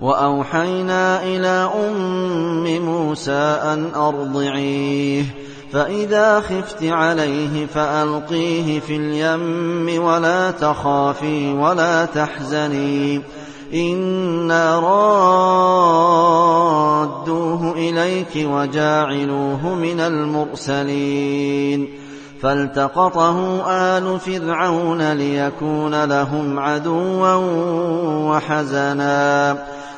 وأوحينا إلى أم موسى أن أرضعيه فإذا خفت عليه فألقيه في اليم ولا تخافي ولا تحزني إنا رادوه إليك وجاعلوه من المرسلين فالتقطه آل فرعون ليكون لهم عدوا وحزنا.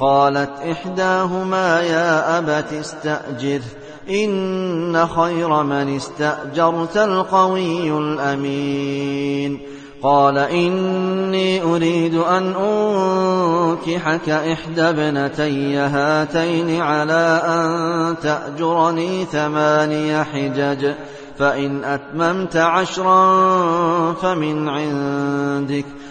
قالت إحداهما يا أبت استأجره إن خير من استأجرت القوي الأمين. قال إني أريد أن أنكحك إحدى ابنتي هاتين على أن تأجرني ثماني حجج فإن أتممت عشرا فمن عندك.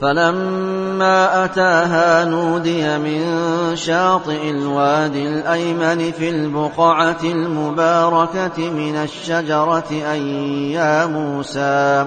فلما أتاها نودي من شاطئ الوادي الأيمن في البقعة المباركة من الشجرة أن يا موسى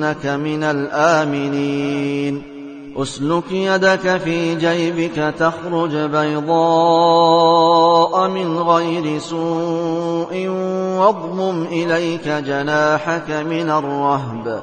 إنك من الآمنين اسلك يدك في جيبك تخرج بيضاء من غير سوء واضمم إليك جناحك من الرهب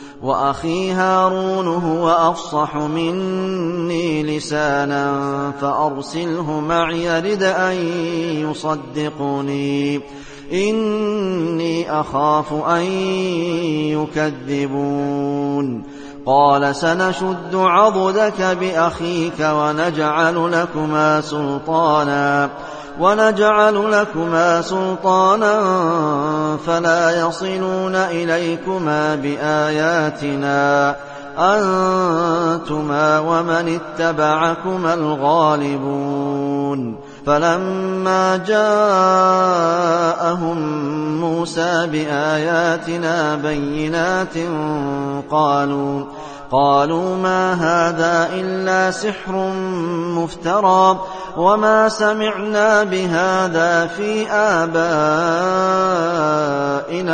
وأخي هارون هو أفصح مني لسانا فأرسله معي رد أن يصدقني. إني أخاف أن يكذبون. قال سنشد عضدك بأخيك ونجعل لكما سلطانا. ونجعل لكما سلطانا فلا يصلون إليكما بآياتنا. أنتما ومن اتبعكما الغالبون. فلما جاءهم موسى بآياتنا بينات قالوا قالوا ما هذا إلا سحر مفترى وما سمعنا بهذا في آبائنا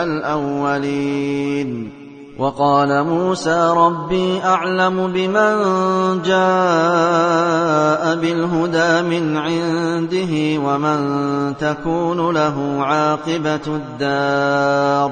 الأولين. وقال موسى ربي أعلم بمن جاء بالهدى من عنده ومن تكون له عاقبة الدار.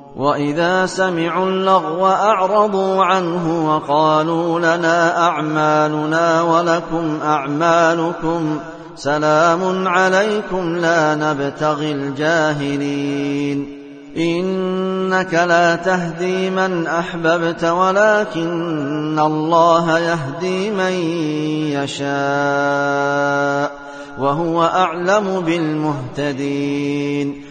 وإذا سمعوا اللغو أعرضوا عنه وقالوا لنا أعمالنا ولكم أعمالكم سلام عليكم لا نبتغي الجاهلين إنك لا تهدي من أحببت ولكن الله يهدي من يشاء وهو أعلم بالمهتدين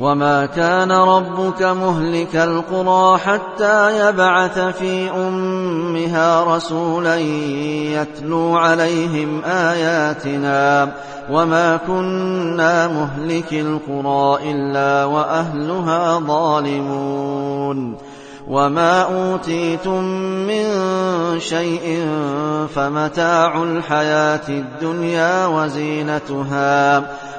وما كان ربك مهلك القرى حتى يبعث في أمها رسولا يتلو عليهم آياتنا وما كنا مهلك القرى إلا وأهلها ظالمون وما أوتيتم من شيء فمتاع الحياة الدنيا وزينتها